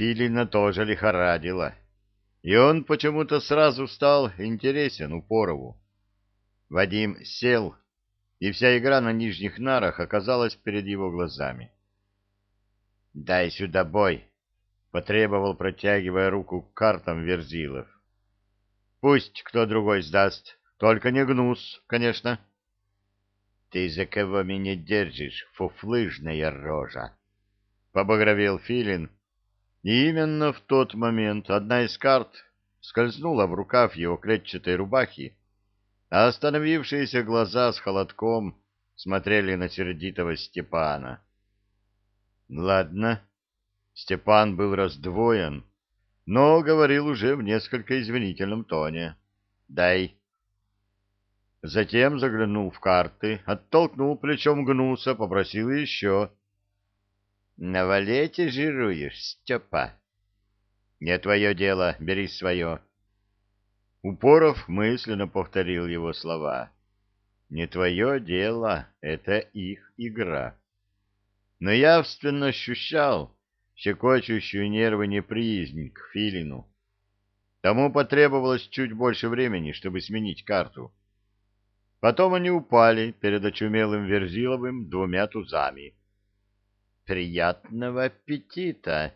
Филина тоже лихорадила, и он почему-то сразу стал интересен Упорову. Вадим сел, и вся игра на нижних нарах оказалась перед его глазами. — Дай сюда бой! — потребовал, протягивая руку к картам Верзилов. — Пусть кто другой сдаст, только не гнус, конечно. — Ты за кого меня держишь, фуфлыжная рожа? — побагровел Филин. И именно в тот момент одна из карт скользнула в рукав его клетчатой рубахи, а остановившиеся глаза с холодком смотрели на сердитого Степана. Ладно, Степан был раздвоен, но говорил уже в несколько извинительном тоне. «Дай». Затем заглянул в карты, оттолкнул плечом гнуса, попросил еще. «На валете жируешь, Степа?» «Не твое дело, бери свое». Упоров мысленно повторил его слова. «Не твое дело, это их игра». Но явственно ощущал щекочущую нервы неприязнь к Филину. Тому потребовалось чуть больше времени, чтобы сменить карту. Потом они упали перед очумелым Верзиловым двумя тузами. «Приятного аппетита!»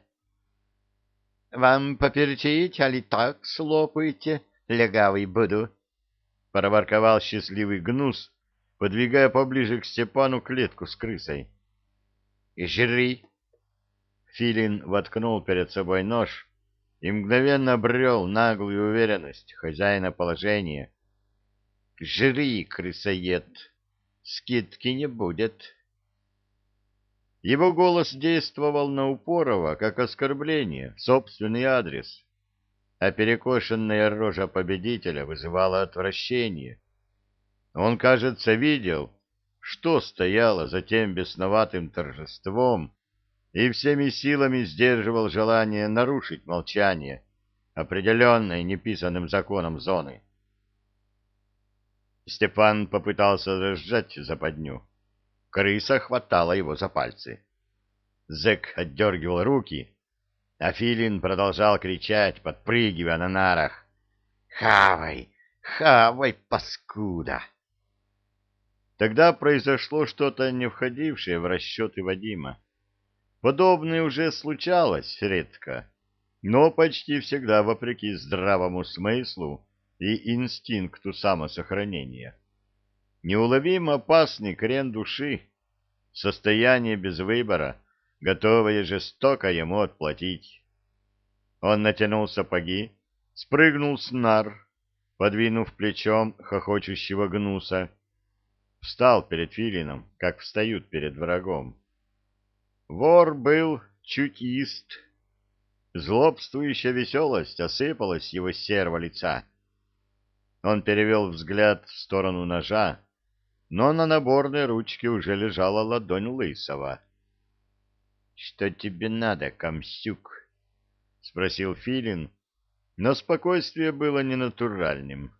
«Вам поперчить, али так слопаете?» легавый буду, — проворковал счастливый гнус, подвигая поближе к Степану клетку с крысой. — И жри! Филин воткнул перед собой нож и мгновенно обрел наглую уверенность хозяина положения. — Жри, крысоед! Скидки не будет! Его голос действовал на Упорова как оскорбление, собственный адрес а перекошенная рожа победителя вызывала отвращение. Он, кажется, видел, что стояло за тем бесноватым торжеством, и всеми силами сдерживал желание нарушить молчание, определенное неписанным законом зоны. Степан попытался разжать западню. Крыса хватала его за пальцы. Зэк отдергивал руки, а Филин продолжал кричать, подпрыгивая на нарах. «Хавай! Хавай, паскуда!» Тогда произошло что-то, не входившее в расчеты Вадима. Подобное уже случалось редко, но почти всегда вопреки здравому смыслу и инстинкту самосохранения. Неуловимо опасный крен души, состояние без выбора — готовые жестоко ему отплатить. Он натянул сапоги, спрыгнул с нар, подвинув плечом хохочущего гнуса, встал перед филином, как встают перед врагом. Вор был чутист. Злобствующая веселость осыпалась его серого лица. Он перевел взгляд в сторону ножа, но на наборной ручке уже лежала ладонь Лысого. — Что тебе надо, комсюк? — спросил Филин, но спокойствие было ненатуральным.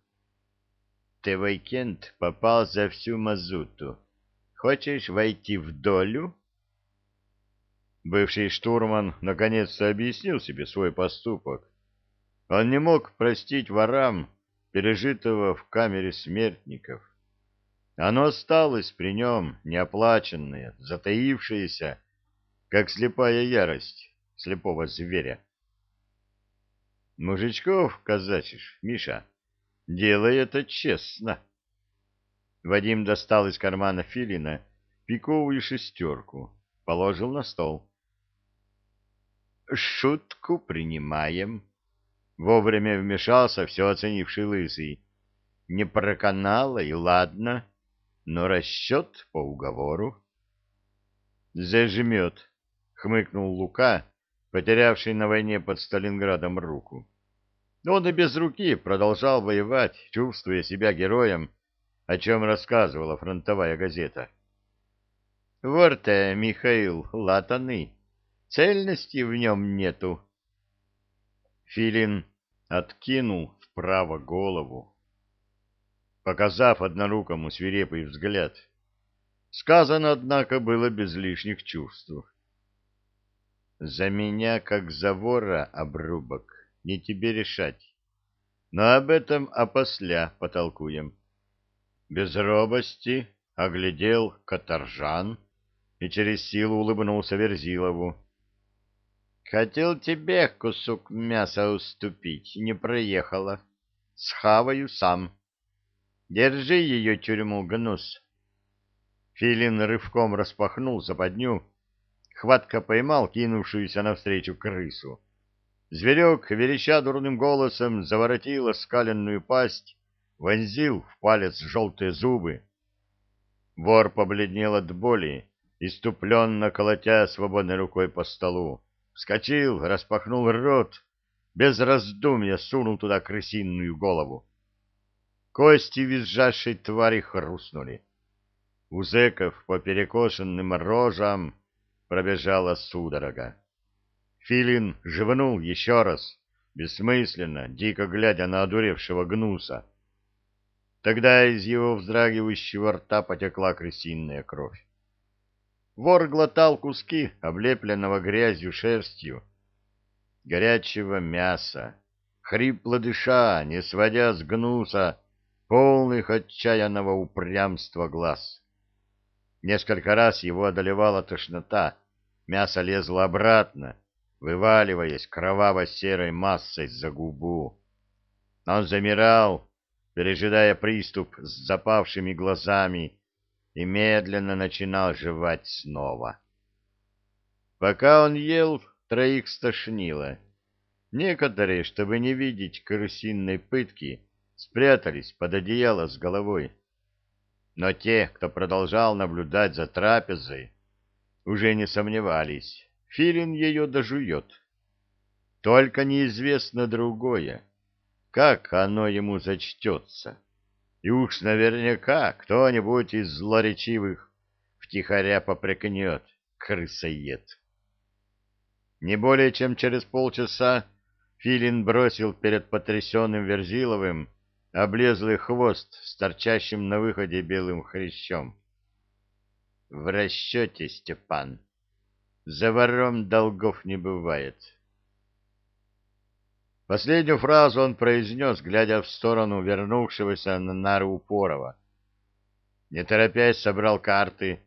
— Ты, Вайкент, попал за всю мазуту. Хочешь войти в долю? Бывший штурман наконец-то объяснил себе свой поступок. Он не мог простить ворам пережитого в камере смертников. Оно осталось при нем, неоплаченное, затаившееся, как слепая ярость слепого зверя. Мужичков казачишь, Миша, делай это честно. Вадим достал из кармана филина пиковую шестерку, положил на стол. Шутку принимаем. Вовремя вмешался все оценивший лысый. Не проканало и ладно, но расчет по уговору. Зажмет, хмыкнул Лука, потерявший на войне под Сталинградом руку. Он и без руки продолжал воевать, чувствуя себя героем, о чем рассказывала фронтовая газета. Ворте, Михаил, латаны, цельности в нем нету. Филин откинул вправо голову, показав однорукому свирепый взгляд. Сказано, однако, было без лишних чувств. За меня, как за вора, обрубок, не тебе решать. Но об этом опосля потолкуем. Без робости оглядел каторжан и через силу улыбнулся Верзилову. Хотел тебе кусок мяса уступить, не проехала. Схаваю сам. Держи ее тюрьму, гнус. Филин рывком распахнул западню, хватко поймал кинувшуюся навстречу крысу. Зверек, вереща дурным голосом, заворотил оскаленную пасть, вонзил в палец желтые зубы. Вор побледнел от боли, иступленно колотя свободной рукой по столу. Вскочил, распахнул рот, без раздумья сунул туда крысиную голову. Кости визжащей твари хрустнули. У зэков по перекошенным рожам пробежала судорога. Филин живнул еще раз, бессмысленно, дико глядя на одуревшего гнуса. Тогда из его вздрагивающего рта потекла крысиная кровь. Вор глотал куски, облепленного грязью шерстью, горячего мяса, хрипло дыша, не сводя с гнуса полных отчаянного упрямства глаз. Несколько раз его одолевала тошнота, мясо лезло обратно, вываливаясь кроваво-серой массой за губу. Он замирал, пережидая приступ с запавшими глазами, и медленно начинал жевать снова. Пока он ел, троих стошнило. Некоторые, чтобы не видеть крысиной пытки, спрятались под одеяло с головой. Но те, кто продолжал наблюдать за трапезой, уже не сомневались, Филин ее дожует. Только неизвестно другое, как оно ему зачтется. И уж наверняка кто-нибудь из злоречивых втихаря попрекнет крысоед. Не более чем через полчаса Филин бросил перед потрясенным Верзиловым облезлый хвост с торчащим на выходе белым хрящом. — В расчете, Степан. За вором долгов не бывает. Последнюю фразу он произнес, глядя в сторону вернувшегося на нару Упорова. Не торопясь, собрал карты,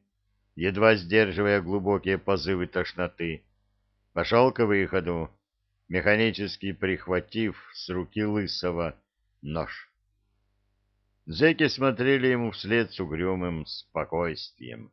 едва сдерживая глубокие позывы тошноты. Пошел к выходу, механически прихватив с руки Лысого нож. Зеки смотрели ему вслед с угрюмым спокойствием.